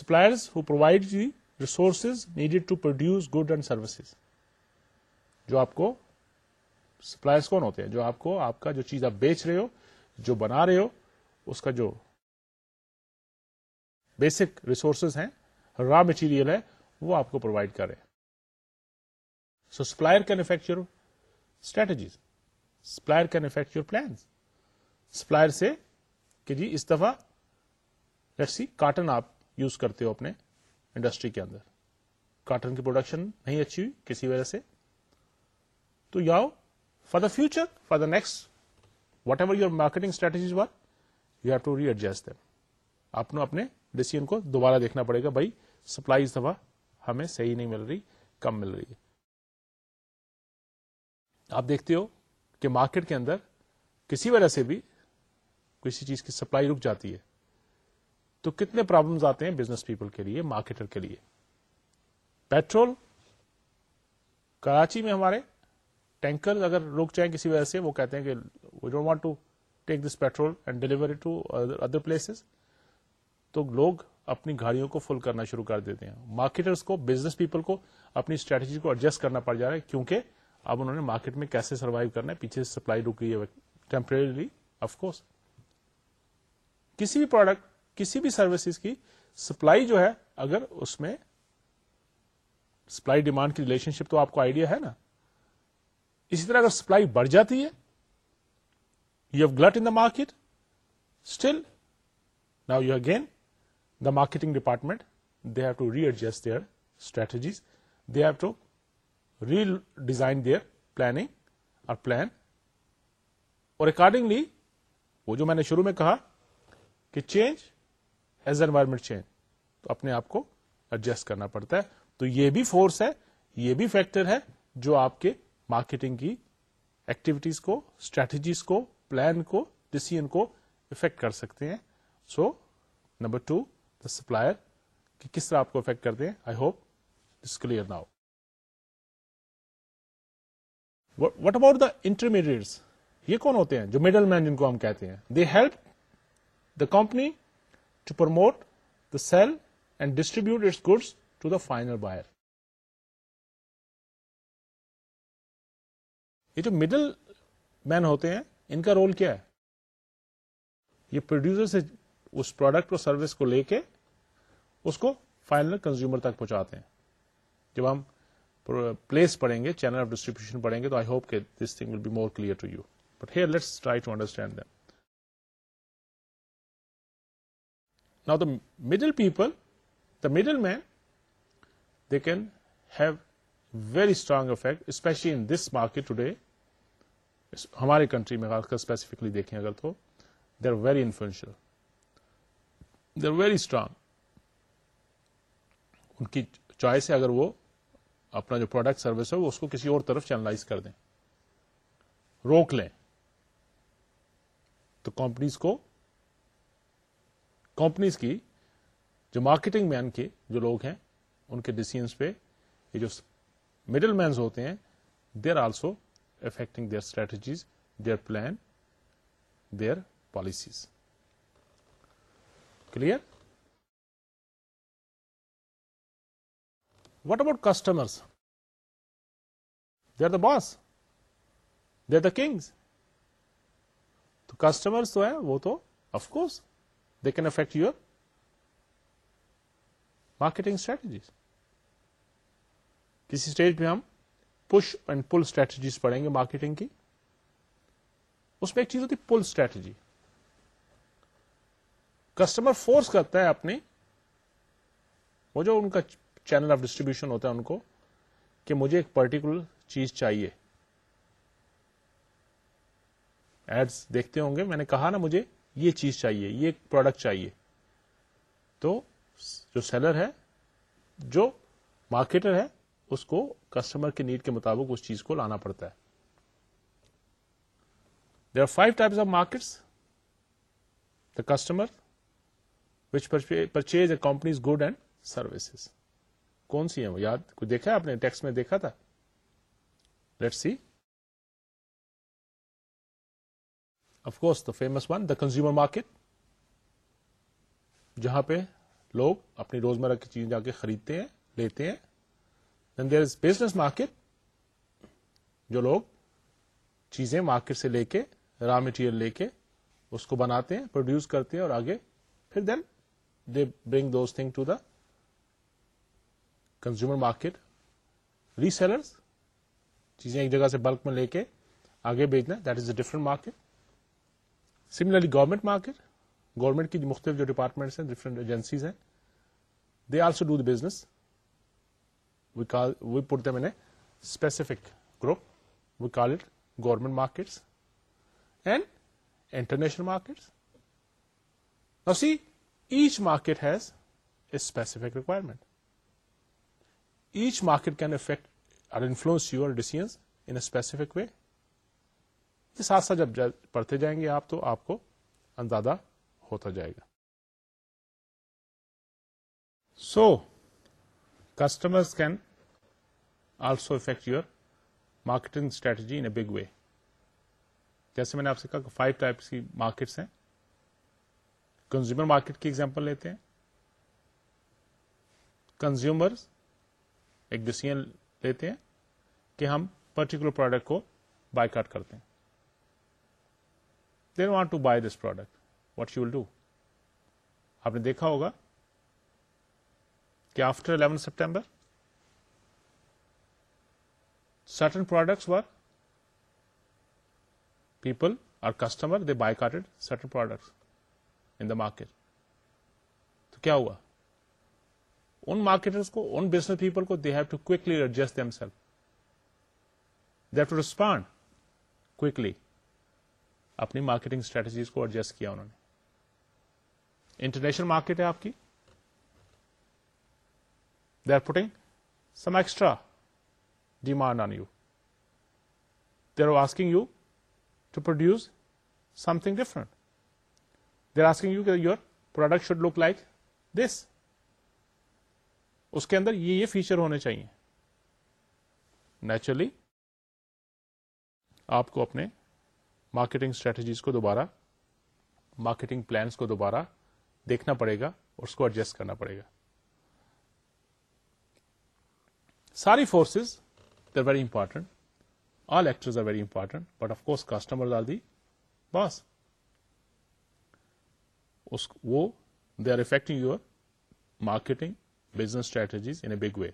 Suppliers who provide the resources needed to produce good and services جو آپ کو سپلائرس کون ہوتے ہیں جو آپ کو آپ کا جو چیز آپ بیچ رہے ہو جو بنا رہے ہو اس کا جو بیسک ریسورسز ہیں را مٹیریل ہے وہ آپ کو پرووائڈ کر رہے ہیں سو سپلائر کینوفیکچر پلان سپلائر سے کہ جی اس دفعہ سی کاٹن آپ یوز کرتے ہو اپنے انڈسٹری کے اندر کاٹن کی پروڈکشن نہیں اچھی ہوئی کسی وجہ سے تو یا future for the next whatever your marketing strategies were you have to readjust them آپ نے اپنے ڈیسیزن کو دوبارہ دیکھنا پڑے گا بھائی سپلائی اس دفعہ ہمیں صحیح نہیں مل رہی کم مل رہی ہے آپ دیکھتے ہو کہ مارکیٹ کے اندر کسی وجہ سے بھی کسی چیز کی سپلائی رک جاتی ہے تو کتنے پرابلم آتے ہیں بزنس پیپل کے لیے مارکیٹر کے لیے پیٹرول کراچی میں ہمارے ٹینکر اگر رک جائیں کسی وجہ سے وہ کہتے ہیں کہ we don't want to take this petrol and delivery to other place تو لوگ اپنی گاڑیوں کو فل کرنا شروع کر دیتے ہیں مارکیٹرس کو بزنس پیپل کو اپنی اسٹریٹجی کو ایڈجسٹ کرنا پڑ جا رہا ہے کیونکہ اب انہوں نے مارکیٹ میں کیسے سروائو کرنا ہے پیچھے سے سپلائی گئی ہے ٹینپرریلی آف کورس کسی بھی پروڈکٹ کسی بھی سروسز کی سپلائی جو ہے اگر اس میں سپلائی ڈیمانڈ کی ریلیشن شپ تو آپ کو آئیڈیا ہے نا اسی طرح اگر سپلائی بڑھ جاتی ہے you have glut in the market still now you again the marketing department they have to readjust their strategies they have to redesign their planning اور پلان اور اکارڈنگلی وہ جو میں نے شروع میں کہا کہ چینج ایز انوائرمنٹ چینج تو اپنے آپ کو ایڈجسٹ کرنا پڑتا ہے تو یہ بھی فورس ہے یہ بھی فیکٹر ہے جو آپ کے مارکیٹنگ کی ایکٹیویٹیز کو اسٹریٹجیز کو پلان کو ڈسیزن کو افیکٹ کر سکتے ہیں so number two the supplier کہ کس طرح آپ کو افیکٹ کرتے ہیں I hope this clear now what about the intermediates یہ کون ہوتے ہیں جو مڈل مین جن کو ہم کہتے ہیں they help the company to promote the sale and distribute its goods to the final buyer یہ جو مڈل مین ہوتے ہیں ان کا رول کیا ہے یہ پروڈیوسر سے اس پروڈکٹ اور سروس کو لے کے اس کو فائنل کنزیومر تک پہنچاتے ہیں جب ہم پلیس پڑھیں گے چینل آف ڈسٹریبیوشن پڑھیں گے تو I hope this thing will be more clear to you but here let's try to understand them نا the middle people the middle man they can have very strong effect especially in this today ہمارے کنٹری میں خاص کر اسپیسیفکلی دیکھیں اگر تو they are very influential they are very strong ان کی چوائس ہے اگر وہ اپنا جو پروڈکٹ سروس ہے وہ اس کو کسی اور طرف چینلائز کر دیں روک لیں تو کمپنیز کو کمپنیز کی جو مارکیٹنگ مین کے جو لوگ ہیں ان کے ڈسیزنس پہ یہ جو مڈل مینز ہوتے ہیں they are also affecting their strategies their plan their policies clear what about customers they are the boss they are the kings تو کسٹمرس تو ہے وہ تو of course they can affect your marketing strategies کسی اسٹیج میں ہم پش اینڈ پل اسٹریٹجیز پڑھیں گے مارکیٹنگ کی اس میں ایک چیز ہوتی پل اسٹریٹجی کسٹمر فورس کرتا ہے اپنے وہ جو ان کا چینل آف ڈسٹریبیوشن ہوتا ہے ان کو کہ مجھے ایک پرٹیکولر چیز چاہیے ایڈس دیکھتے ہوں گے میں نے کہا نا مجھے یہ چیز چاہیے یہ پروڈکٹ چاہیے تو جو سیلر ہے جو مارکیٹر ہے اس کو کسٹمر کے نیڈ کے مطابق اس چیز کو لانا پڑتا ہے there are five types of markets the customer which purchase a companies good and services کون سی ہیں وہ یاد کچھ دیکھا آپ نے ٹیکسٹ میں دیکھا تھا let see of course the famous one the consumer market جہاں پہ لوگ اپنی روزمرہ کی چیز جا کے خریدتے ہیں لیتے ہیں then there is business market جو لوگ چیزیں مارکیٹ سے لے کے را مٹیریل لے کے اس کو بناتے ہیں پروڈیوس کرتے ہیں اور آگے پھر then they bring those thing to the consumer market resellers چیزیں ایک جگہ سے بلک میں لے کے آگے بیچنا that is a different market similarly government market government کی مختلف جو ڈپارٹمنٹس ہیں ڈفرنٹ ایجنسیز ہیں they also do the business we them in a specific group we call it government markets and international markets see each market has a specific requirement market can affect or influence you ارسیزنس way ساتھ ساتھ جب پڑھتے جائیں گے آپ تو آپ کو اندازہ ہوتا جائے گا so customer can also affect your marketing strategy in a big way جیسے میں نے آپ سے کہا کہ فائیو ٹائپس کی مارکیٹس ہیں کنزیومر مارکیٹ کی ایگزامپل لیتے ہیں کنزیومر ایک ڈسیزن لیتے ہیں کہ ہم پرٹیکولر پروڈکٹ کو بائی کارٹ کرتے ہیں then want to buy this product what you will do آپ نے دیکھا ہوگا کہ after eleven September certain products were people are customer they boycotted certain products in the market تو کیا ہوا ان مارکیٹرس کو ان بزنس پیپل کو دے ہیو ٹو کلی adjust themselves they have to respond کلی اپنی مارکیٹنگ اسٹریٹجیز کو ایڈجسٹ کیا انہوں نے انٹرنیشنل مارکیٹ ہے آپ کی they are putting some extra demand on you they are asking you to produce something different they are asking you کہ your product should look like this اس کے اندر یہ یہ فیچر ہونے چاہیے نیچرلی آپ کو اپنے مارکیٹنگ اسٹریٹجیز کو دوبارہ مارکیٹنگ پلانس کو دوبارہ دیکھنا پڑے گا اور اس کو ایڈجسٹ کرنا پڑے گا ساری forces there very important all actors are very important but of course customer are the boss وہ they are affecting your marketing business strategies in a big way.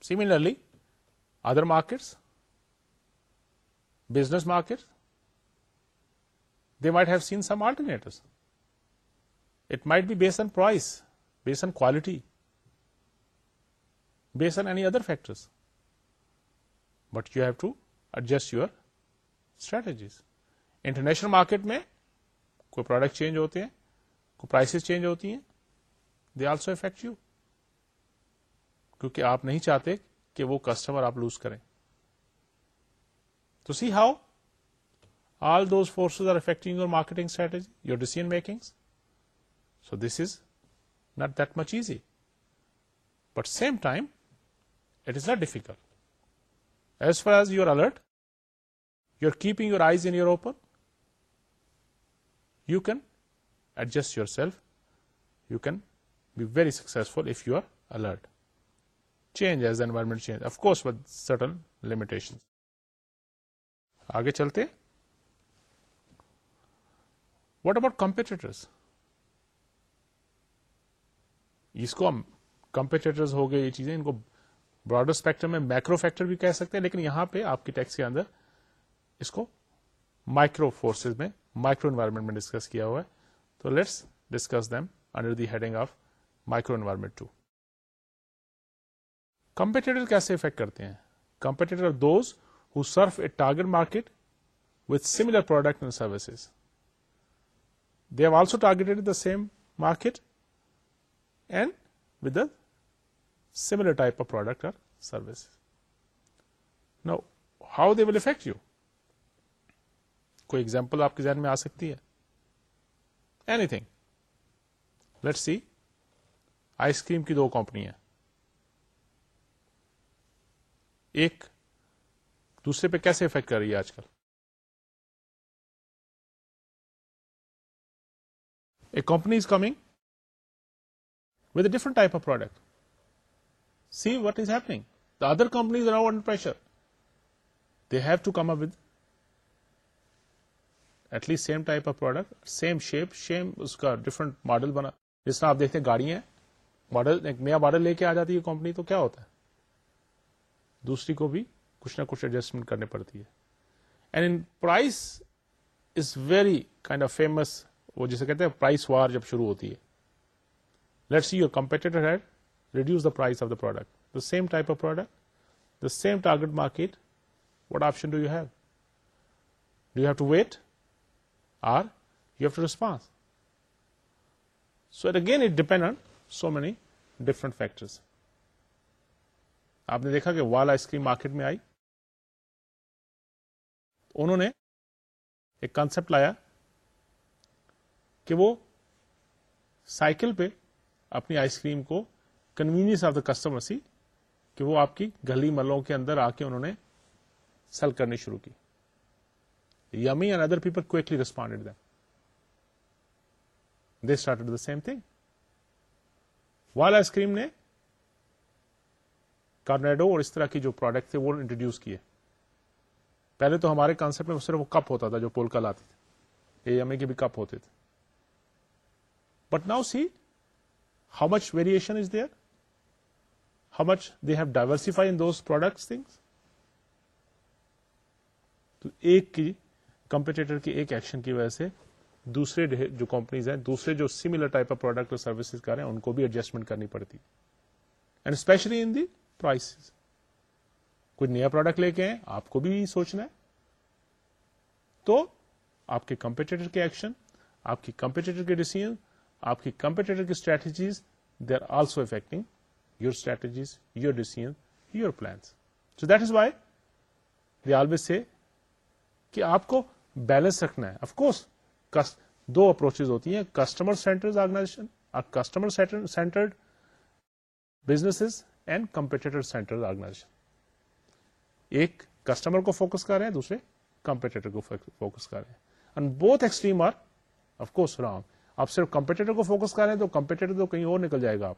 Similarly, other markets, business markets, they might have seen some alternatives. It might be based on price, based on quality, based on any other factors. But you have to adjust your strategies. International market mein کوئی پروڈکٹ چینج ہوتے ہیں کوئی پرائسز چینج ہوتی ہیں دے آلسو افیکٹ یو کیونکہ آپ نہیں چاہتے کہ وہ کسٹمر آپ لوز کریں تو see how all those forces are affecting your marketing strategy your decision making so this is not much easy but same time it is not difficult as far as you are alert you are keeping your eyes in your open you can adjust your self you can be very successful if you are alert change as environment changing آگے چلتے واٹ اباؤٹ کمپیٹیٹرس اس کو ہم کمپیٹیٹرز ہو گئے یہ چیزیں ان کو براڈر اسپیکٹر میں میکرو فیکٹر بھی کہہ سکتے ہیں لیکن یہاں پہ آپ کی ٹیکس کے اندر اس کو مائکرو فورسز میں مائکرو انوائرمنٹ میں ڈسکس کیا ہوا ہے تو let's discuss them under the heading of micro environment two competitor کیسے افیکٹ کرتے ہیں competitor those who serve a target market with similar product and services they have also targeted the same market and with the similar type of product اور services now how they will affect you کوئی ایگزامپل آپ کے ذہن میں آ سکتی ہے anything let see ice cream کی دو کمپنی ایک دوسرے پہ کیسے افیکٹ کر رہی ہے آج کل a company is coming with a different type of product see what is happening the other companies آؤ pressure they have to come up with at least same type of product same shape same اس کا ڈفرنٹ ماڈل بنا جس طرح آپ دیکھتے ہیں گاڑیاں ماڈل ایک نیا ماڈل لے کے آ جاتی ہے کمپنی تو کیا ہوتا ہے دوسری کو بھی کچھ نہ کچھ ایڈجسٹمنٹ کرنے پڑتی ہے and in price is very kind of famous وہ جسے کہتے ہیں پرائز وار جب شروع ہوتی ہے let see your competitor had reduce the price of the product the same type of product the same target market what option do you have do you have to wait or your to response so at again it depend on so many different factors آپ نے دیکھا کہ وال آئس کریم مارکیٹ میں آئی انہوں نے ایک کانسپٹ لایا کہ وہ سائیکل پہ اپنی آئس کریم کو convenience of the customer see کہ وہ آپ کی گلی ملوں کے اندر آ کے انہوں نے سیل کرنی شروع کی ریسپونڈ دا سیم تھنگ نے کارنیڈو اور اس طرح کی جو پروڈکٹ تھے وہ انٹروڈیوس کیے پہلے تو ہمارے کانسپٹ میں صرف وہ کپ ہوتا تھا جو پول کل آتے تھے کپ ہوتے تھے but now see how much variation is there how much they have diversify in those products thing تو ایک کی کمپیٹیٹر کی ایک ایکشن کی وجہ سے دوسرے جو کمپنیز ہیں دوسرے جو سیملر ٹائپ آف پروڈکٹ اور سروسز کر رہے ہیں ان کو بھی ایڈجسٹمنٹ کرنی پڑتی اینڈ اسپیشلی ان دی کوئی نیا پروڈکٹ لے کے ہیں آپ کو بھی سوچنا ہے تو آپ کے کمپیٹیٹر کے ایکشن آپ کی کمپیٹیٹر کے ڈیسیزن آپ کی کمپیٹیٹر کی strategies they are also affecting your strategies your decision your plans so that is why always say کہ آپ کو بیلنس رکھنا ہے آف کورس دو اپروچ ہوتی ہیں customer organization customer centred business and competitor organization ایک کسٹمر کو فوکس کر رہے ہیں دوسرے کمپیٹیٹر کو فوکس کر رہے ہیں and both extreme are course wrong آپ صرف کمپیٹیٹر کو فوکس کر رہے ہیں تو کمپیٹیٹر تو کہیں اور نکل جائے گا آپ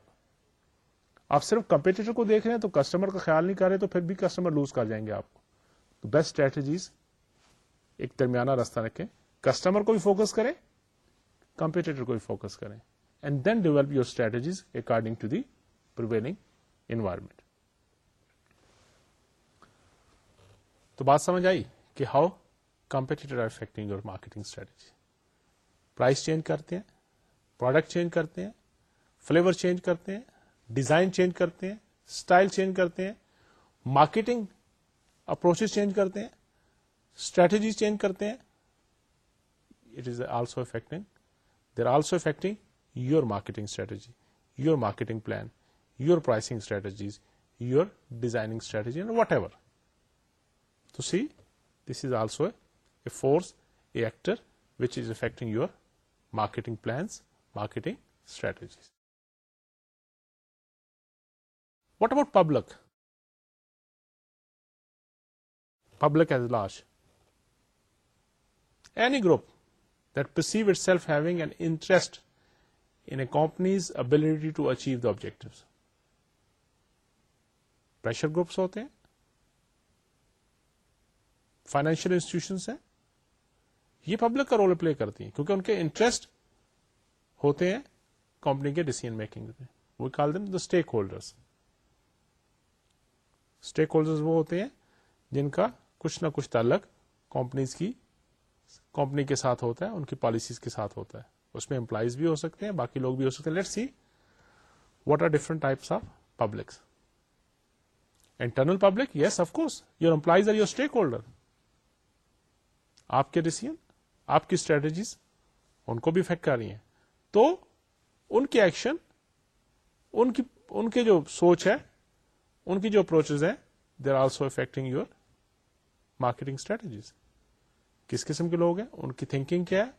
آپ صرف کمپیٹیٹر کو دیکھ رہے ہیں تو کسٹمر کا خیال نہیں کر رہے تو پھر بھی کسٹمر لوز کر جائیں گے آپ کو بیسٹ اسٹریٹجیز ایک درمیانہ راستہ رکھیں کسٹمر کو بھی فوکس کریں کمپیٹیٹر کو بھی فوکس کریں and then develop your strategies according to the environment تو بات سمجھ آئی کہ how competitor are affecting your marketing strategy price change کرتے ہیں پروڈکٹ چینج کرتے ہیں فلیور چینج کرتے ہیں ڈیزائن چینج کرتے ہیں اسٹائل چینج کرتے ہیں مارکیٹنگ اپروچز چینج کرتے ہیں اسٹریٹجیز چینج کرتے ہیں it is also affecting their also affecting your marketing strategy your marketing plan your pricing strategies your designing strategy and whatever تو see this is also a force a actor which is affecting your marketing plans marketing strategies what about public public as large finance institutions ہیں یہ پبلک کا رول پلے کرتی ہیں کیونکہ ان کے انٹرسٹ ہوتے ہیں کمپنی کے ڈسیزن میکنگ میں وہ کال دینا the stakeholders stakeholder وہ ہوتے ہیں جن کا کچھ نہ کچھ تعلق کمپنیز کی کمپنی کے ساتھ ہوتا ہے ان کی پالیسیز کے ساتھ ہوتا ہے اس میں امپلائیز بھی ہو سکتے ہیں باقی لوگ بھی ہو سکتے ہیں let see what are different types of publics internal public yes of course your employees are your stakeholder آپ کے ڈیسیزن آپ کی اسٹریٹجیز ان کو بھی افیکٹ کر رہی ہیں تو ان کے ایکشن ان ان کی کے جو سوچ ہے ان کی جو اپروچز ہیں they are also affecting your marketing strategies کس قسم کے لوگ ہیں ان کی تھنکنگ کیا ہے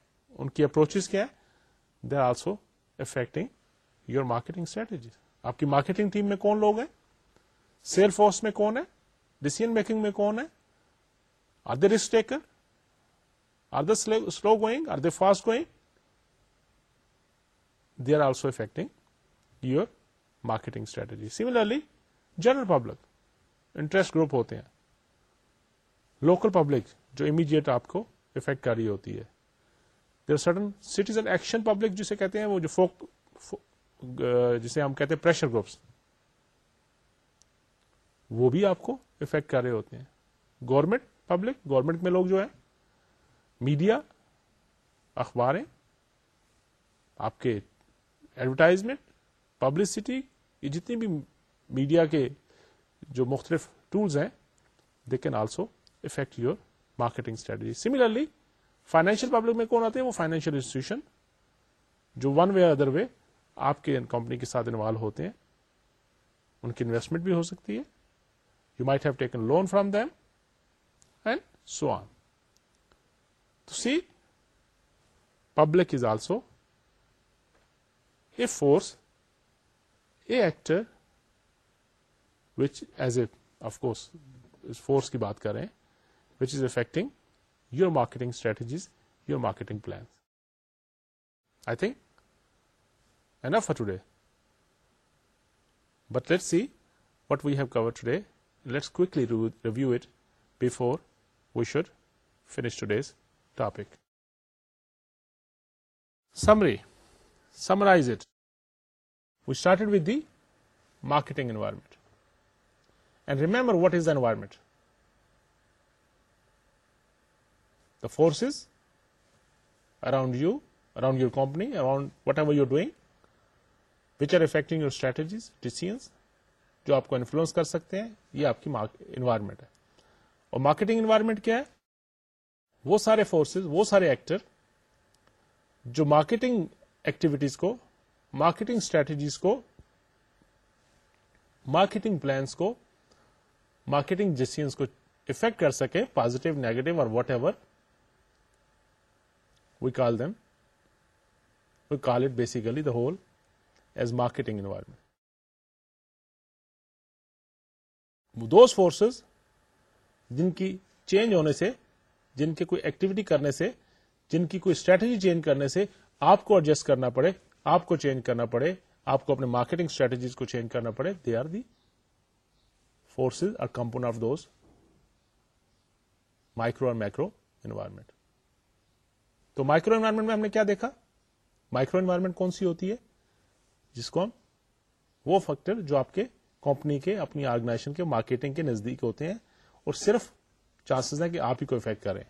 ان کی اپروچ کیا ہے they are also affecting your marketing strategy آپ کی مارکیٹنگ ٹیم میں کون لوگ ہیں سیل فورس میں کون ہے ڈیسیزن میکنگ میں کون ہے are are are they they they risk taker slow going fast going they are also affecting your marketing strategy similarly general public interest group ہوتے ہیں لوکل پبلک جو امیڈیٹ آپ کو افیکٹ کر رہی ہوتی ہے there sudden citizen action public جسے کہتے ہیں وہ جو فوک جسے ہم کہتے ہیں پریشر گروپس وہ بھی آپ کو افیکٹ کر رہے ہوتے ہیں گورنمنٹ پبلک گورنمنٹ میں لوگ جو ہے میڈیا اخباریں آپ کے ایڈورٹائزمنٹ پبلسٹی یہ جتنی بھی میڈیا کے جو مختلف ٹولز ہیں they can also affect your marketing strategy similarly financial public میں کون آتے ہیں وہ فائنینشیل انسٹیٹیوشن جو ون وے ادر وے آپ کے کمپنی کے ساتھ انوالو ہوتے ہیں ان کی انویسٹمنٹ بھی ہو سکتی ہے you might have taken loan from and so on تو see public is also a force a actor which is a of course force کی بات کر رہے ہیں which is affecting your marketing strategies, your marketing plans. I think enough for today. But let's see what we have covered today. Let's quickly review it before we should finish today's topic. Summary. Summarize it. We started with the marketing environment. And remember, what is the environment? Forces around you around your company around whatever you doing which are affecting your strategies decisions, جو آپ کو انفلوئنس کر سکتے ہیں یہ آپ کی انوائرمنٹ ہے اور مارکیٹنگ انوائرمنٹ کیا ہے وہ سارے فورسز وہ سارے ایکٹر جو مارکیٹنگ ایکٹیویٹیز کو مارکیٹنگ اسٹریٹجیز کو مارکیٹنگ پلانس کو مارکیٹنگ ڈیسیزنس کو افیکٹ کر سکے پازیٹو نیگیٹو اور whatever we call we we call it the the whole as marketing those forces جن کی چینج ہونے سے جن کی کوئی ایکٹیویٹی کرنے سے جن کی کوئی اسٹریٹجی چینج کرنے سے آپ کو ایڈجسٹ کرنا پڑے آپ کو چینج کرنا پڑے آپ کو اپنے مارکیٹنگ اسٹریٹجیز کو چینج کرنا پڑے they are the forces are component of those micro اور مائکرو انوائرمنٹ تو مائکرو انوائرمنٹ میں ہم نے کیا دیکھا مائکرو انوائرمنٹ کون سی ہوتی ہے جس کو ہم وہ فیکٹر جو آپ کے کے کمپنی اپنی آرگنائزیشن کے مارکیٹنگ کے نزدیک ہوتے ہیں اور صرف چانسز ہیں کہ آپ ہی کو افیکٹ کریں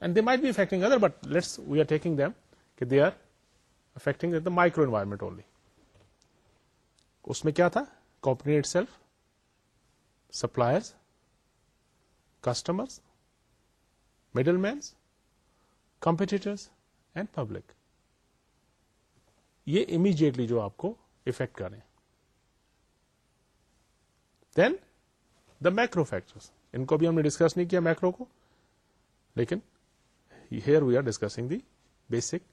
and they might be affecting other but let's we are taking them کہ they are affecting the micro environment only اس میں کیا تھا company itself suppliers customers middlemen competitors and public یہ امیجیٹلی جو آپ کو افیکٹ کریں then the macro factor discuss نہیں کیا میکرو کو لیکن here we are discussing the basic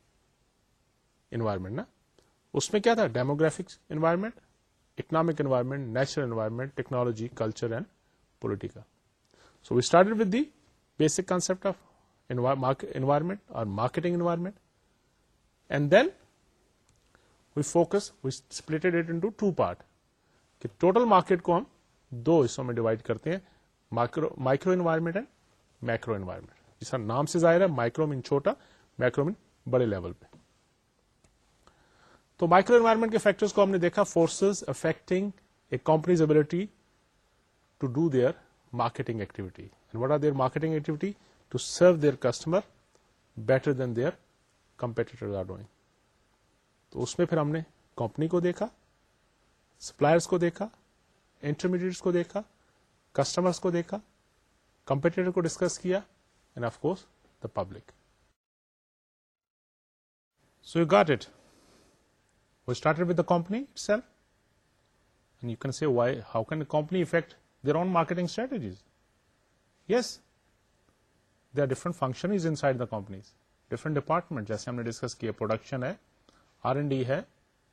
environment نا اس میں کیا تھا demographics environment economic environment natural environment technology culture and political so we start with the basic concept of marketing and then we focus کہ ٹوٹل مارکیٹ کو ہم دو میں ڈیوائڈ کرتے ہیں نام سے مائکرو مین چھوٹا مائکرو مین بڑے لیول پہ تو مائکرو انوائرمنٹ کے فیکٹرز کو ہم نے دیکھا forces affecting to do their marketing activity marketing activity to serve their customer better than their competitor are doing تو اس میں پھر ہم نے کمپنی کو دیکھا سپلائرس کو دیکھا انٹرمیڈیٹس کو دیکھا کسٹمرس کو دیکھا کمپیٹیٹر کو ڈسکس کیا and of course the public so you got it we started with the company itself and you can see why how can company affect there on marketing strategies yes different department جیسے ہم نے ڈسکس کیا پروڈکشن ہے آر اینڈ ڈی ہے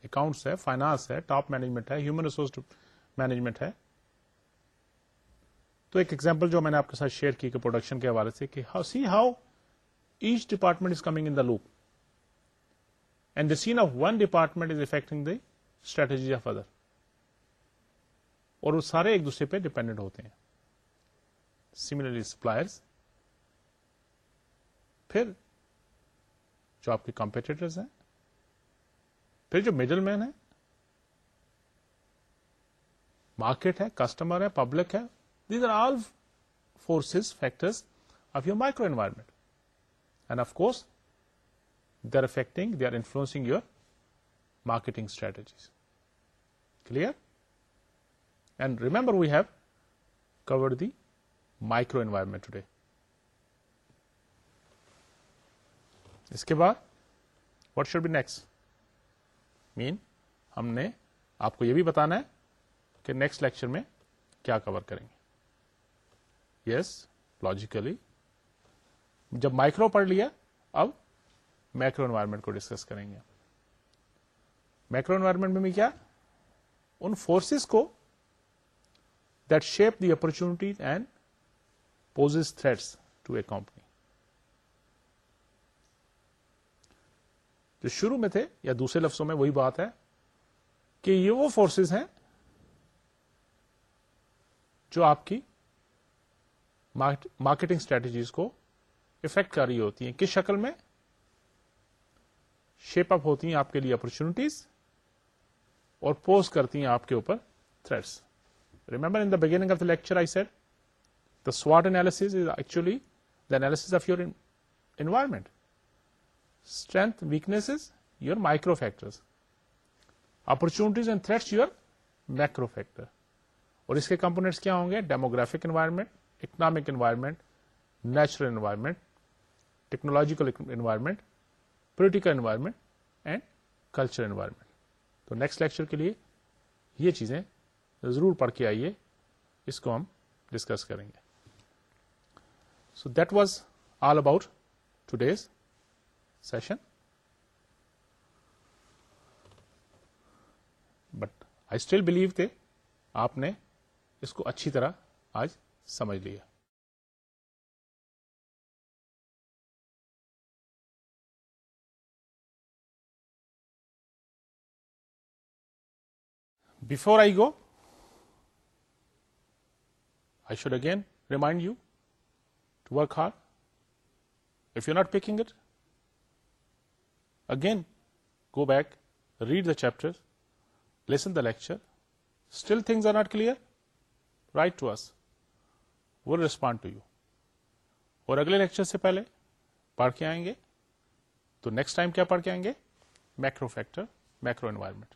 اکاؤنٹس ہے فائنانس ہے ٹاپ مینجمنٹ ہے ہیومن ریسورس مینجمنٹ ہے تو ایک ایگزامپل جو میں نے آپ کے ساتھ شیئر کی پروڈکشن کے حوالے سے کہ see how each department is coming in loop and the scene of one department is affecting the strategy of other اور وہ سارے ایک دوسرے پہ ڈپینڈنٹ ہوتے ہیں سملرلی سپلائرس پھر جو آپ کے کمپیٹیٹرز ہیں پھر جو مڈل مین ہے مارکیٹ ہے کسٹمر ہے پبلک ہے these are all forces factors of your micro environment and of course they are affecting they are influencing your marketing strategies clear and remember we have covered the micro environment today اس کے بعد واٹ شوڈ بی نیکسٹ مین ہم نے آپ کو یہ بھی بتانا ہے کہ نیکسٹ لیکچر میں کیا کور کریں گے یس لاجیکلی جب مائکرو پڑھ لیا اب مائکرو انوائرمنٹ کو ڈسکس کریں گے مائکرو انوائرمنٹ میں بھی کیا ان فورسز کو that shape the opportunity and poses threats to a company جو شروع میں تھے یا دوسرے لفظوں میں وہی بات ہے کہ یہ وہ فورسز ہیں جو آپ کی مارکیٹنگ اسٹریٹجیز کو افیکٹ کر رہی ہوتی ہیں کس شکل میں شیپ اپ ہوتی ہیں آپ کے لیے اپرچونیٹیز اور پوز کرتی ہیں آپ کے اوپر threats remember in the beginning of the lecture I set the analysis analysis actually the analysis of your environment strength weaknesses your micro factors opportunities and threats your micro factor اور اس کے کمپونیٹس کیا ہوں گے demographic environment economic environment natural environment technological environment political environment and culture environment تو نیکسٹ لیکچر کے لیے یہ چیزیں ضرور پڑھ کے آئیے اس کو ہم ڈسکس کریں گے so that was all about today's session but I still believe کے آپ نے اس کو اچھی طرح آج سمجھ لیا before I go I should again remind you to work hard if you not picking it again go back read the chapter listen the lecture still things are not clear right to us will respond to you اور اگلے لیکچر سے پہلے پڑھ کے آئیں گے تو نیکسٹ ٹائم کیا پڑھ کے آئیں گے macro factor macro environment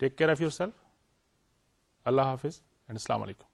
take care of your self اللہ حافظ اینڈ السلام علیکم